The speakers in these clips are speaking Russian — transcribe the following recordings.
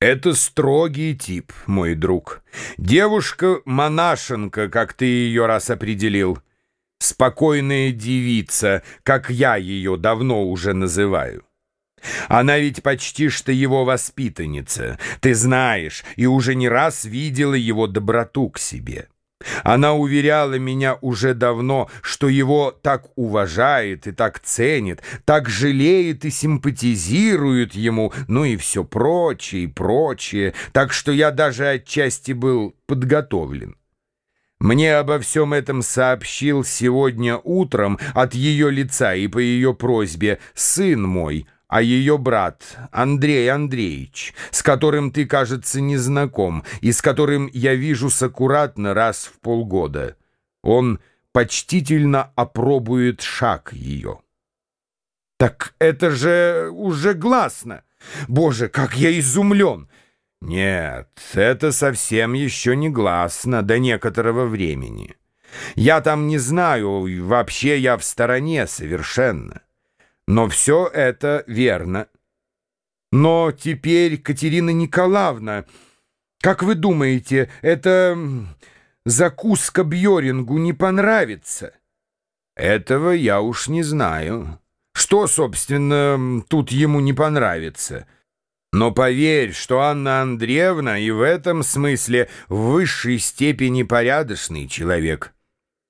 Это строгий тип, мой друг. Девушка-монашенка, как ты ее раз определил. Спокойная девица, как я ее давно уже называю. Она ведь почти что его воспитанница, ты знаешь, и уже не раз видела его доброту к себе. Она уверяла меня уже давно, что его так уважает и так ценит, так жалеет и симпатизирует ему, ну и все прочее и прочее, так что я даже отчасти был подготовлен. Мне обо всем этом сообщил сегодня утром от ее лица и по ее просьбе сын мой — а ее брат Андрей Андреевич, с которым ты, кажется, не знаком, и с которым я вижусь аккуратно раз в полгода. Он почтительно опробует шаг ее. Так это же уже гласно. Боже, как я изумлен! Нет, это совсем еще не гласно до некоторого времени. Я там не знаю, вообще я в стороне совершенно. Но все это верно. Но теперь, Катерина Николаевна, как вы думаете, эта закуска Бьорингу не понравится? Этого я уж не знаю. Что, собственно, тут ему не понравится? Но поверь, что Анна Андреевна и в этом смысле в высшей степени порядочный человек.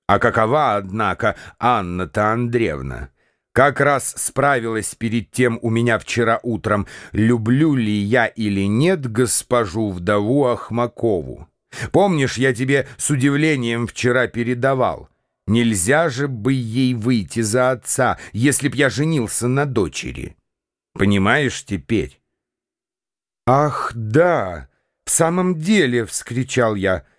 А какова, однако, Анна-то Андреевна? Как раз справилась перед тем у меня вчера утром, люблю ли я или нет госпожу вдову Ахмакову. Помнишь, я тебе с удивлением вчера передавал? Нельзя же бы ей выйти за отца, если б я женился на дочери. Понимаешь теперь? «Ах, да! В самом деле!» — вскричал я —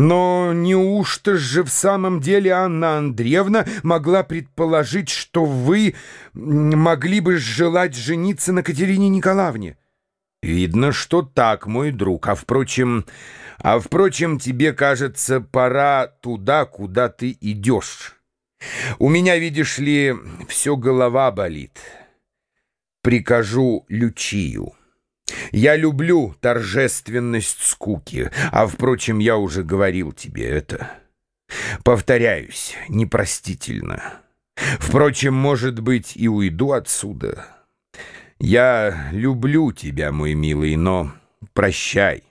но неужто же в самом деле Анна Андреевна могла предположить, что вы могли бы желать жениться на Катерине Николаевне? Видно, что так, мой друг. А впрочем, а впрочем, тебе кажется, пора туда, куда ты идешь. У меня, видишь ли, все голова болит. Прикажу Лючию. Я люблю торжественность скуки, а, впрочем, я уже говорил тебе это. Повторяюсь, непростительно. Впрочем, может быть, и уйду отсюда. Я люблю тебя, мой милый, но прощай.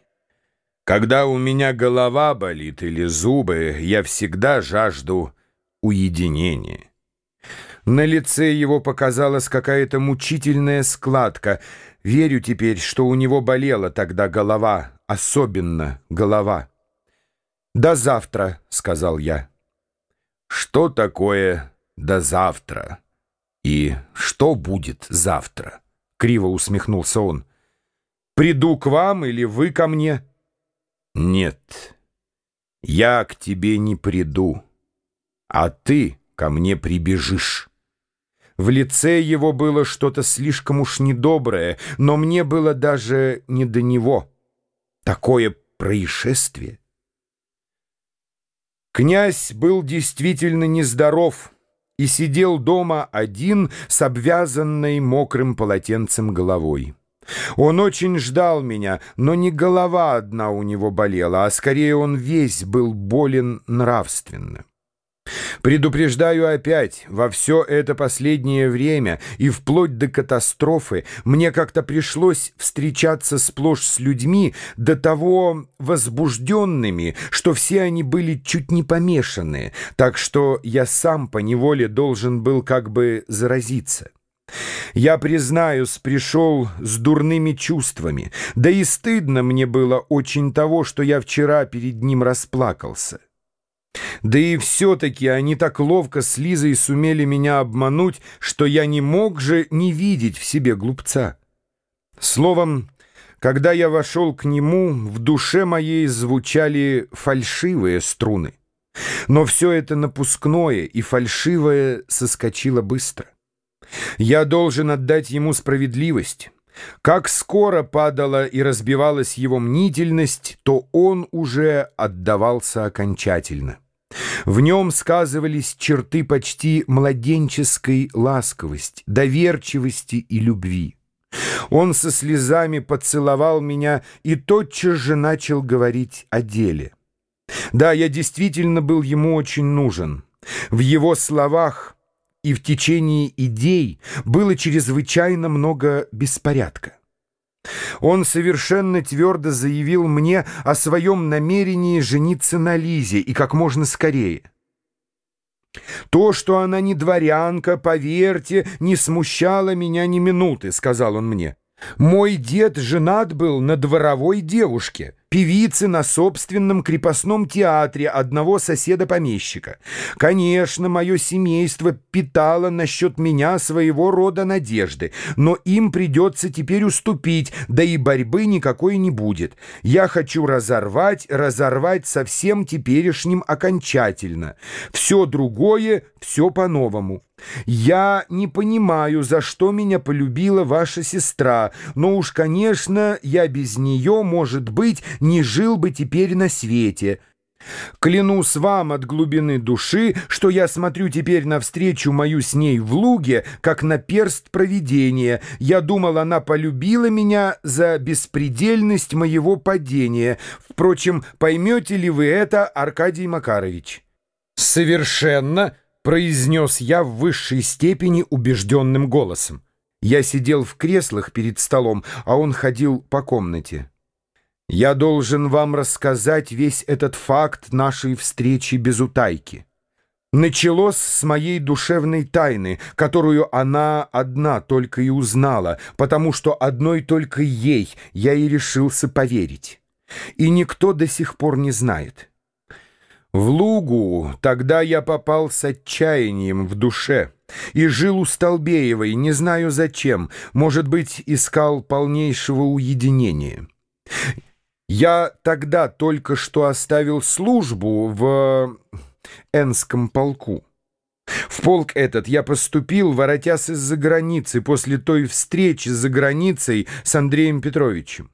Когда у меня голова болит или зубы, я всегда жажду уединения. На лице его показалась какая-то мучительная складка — Верю теперь, что у него болела тогда голова, особенно голова. «До завтра», — сказал я. «Что такое «до завтра»?» «И что будет завтра?» — криво усмехнулся он. «Приду к вам или вы ко мне?» «Нет, я к тебе не приду, а ты ко мне прибежишь». В лице его было что-то слишком уж недоброе, но мне было даже не до него. Такое происшествие. Князь был действительно нездоров и сидел дома один с обвязанной мокрым полотенцем головой. Он очень ждал меня, но не голова одна у него болела, а скорее он весь был болен нравственно. Предупреждаю опять, во все это последнее время и вплоть до катастрофы мне как-то пришлось встречаться сплошь с людьми до того возбужденными, что все они были чуть не помешаны, так что я сам по неволе должен был как бы заразиться. Я, признаюсь, пришел с дурными чувствами, да и стыдно мне было очень того, что я вчера перед ним расплакался. Да и все-таки они так ловко с Лизой сумели меня обмануть, что я не мог же не видеть в себе глупца. Словом, когда я вошел к нему, в душе моей звучали фальшивые струны. Но все это напускное и фальшивое соскочило быстро. Я должен отдать ему справедливость. Как скоро падала и разбивалась его мнительность, то он уже отдавался окончательно. В нем сказывались черты почти младенческой ласковости, доверчивости и любви. Он со слезами поцеловал меня и тотчас же начал говорить о деле. Да, я действительно был ему очень нужен. В его словах и в течении идей было чрезвычайно много беспорядка. Он совершенно твердо заявил мне о своем намерении жениться на Лизе и как можно скорее. «То, что она не дворянка, поверьте, не смущало меня ни минуты», — сказал он мне. «Мой дед женат был на дворовой девушке» певицы на собственном крепостном театре одного соседа-помещика. Конечно, мое семейство питало насчет меня своего рода надежды, но им придется теперь уступить, да и борьбы никакой не будет. Я хочу разорвать, разорвать со всем теперешним окончательно. Все другое, все по-новому. Я не понимаю, за что меня полюбила ваша сестра, но уж, конечно, я без нее, может быть, не жил бы теперь на свете. Клянусь вам от глубины души, что я смотрю теперь навстречу мою с ней в луге, как на перст провидения. Я думал, она полюбила меня за беспредельность моего падения. Впрочем, поймете ли вы это, Аркадий Макарович? Совершенно, произнес я в высшей степени убежденным голосом. Я сидел в креслах перед столом, а он ходил по комнате. Я должен вам рассказать весь этот факт нашей встречи без утайки. Началось с моей душевной тайны, которую она одна только и узнала, потому что одной только ей я и решился поверить. И никто до сих пор не знает. В Лугу тогда я попал с отчаянием в душе и жил у Столбеевой, не знаю зачем, может быть, искал полнейшего уединения. Я тогда только что оставил службу в Энском полку. В полк этот я поступил, воротясь из-за границы, после той встречи за границей с Андреем Петровичем.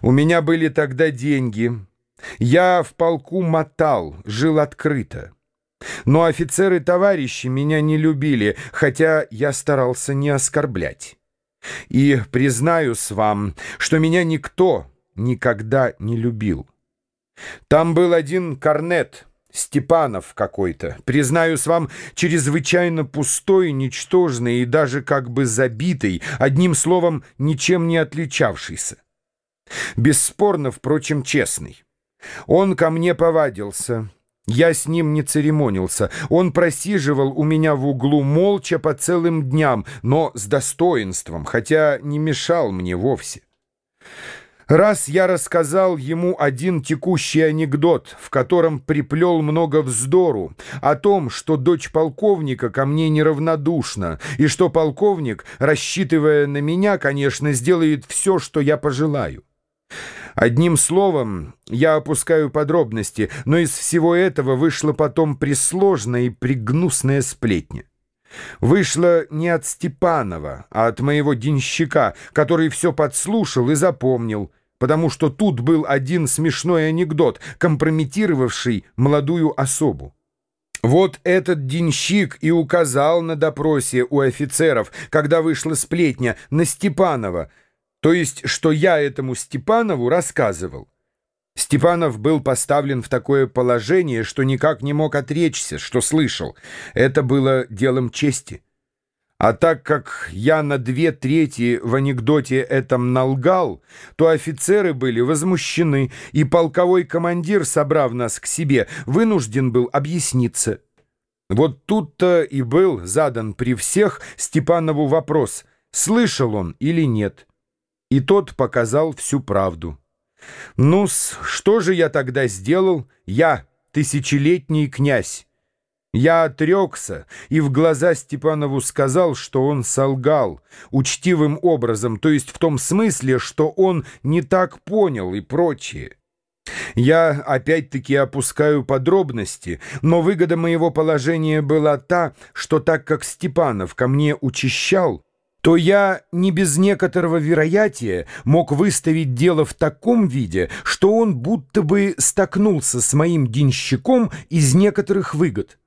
У меня были тогда деньги. Я в полку мотал, жил открыто. Но офицеры-товарищи меня не любили, хотя я старался не оскорблять. И признаюсь вам, что меня никто никогда не любил. Там был один корнет, Степанов какой-то, признаюсь вам, чрезвычайно пустой, ничтожный и даже как бы забитый, одним словом, ничем не отличавшийся. Бесспорно, впрочем, честный. Он ко мне повадился. Я с ним не церемонился. Он просиживал у меня в углу молча по целым дням, но с достоинством, хотя не мешал мне вовсе. Раз я рассказал ему один текущий анекдот, в котором приплел много вздору, о том, что дочь полковника ко мне неравнодушна, и что полковник, рассчитывая на меня, конечно, сделает все, что я пожелаю. Одним словом, я опускаю подробности, но из всего этого вышла потом присложная и пригнусная сплетня. Вышла не от Степанова, а от моего денщика, который все подслушал и запомнил — потому что тут был один смешной анекдот, компрометировавший молодую особу. Вот этот денщик и указал на допросе у офицеров, когда вышла сплетня, на Степанова, то есть, что я этому Степанову рассказывал. Степанов был поставлен в такое положение, что никак не мог отречься, что слышал. Это было делом чести. А так как я на две трети в анекдоте этом налгал, то офицеры были возмущены, и полковой командир, собрав нас к себе, вынужден был объясниться. Вот тут-то и был задан при всех Степанову вопрос, слышал он или нет. И тот показал всю правду. Ну-с, что же я тогда сделал? Я, тысячелетний князь. Я отрекся и в глаза Степанову сказал, что он солгал, учтивым образом, то есть в том смысле, что он не так понял и прочее. Я опять-таки опускаю подробности, но выгода моего положения была та, что так как Степанов ко мне учащал, то я не без некоторого вероятия мог выставить дело в таком виде, что он будто бы столкнулся с моим денщиком из некоторых выгод.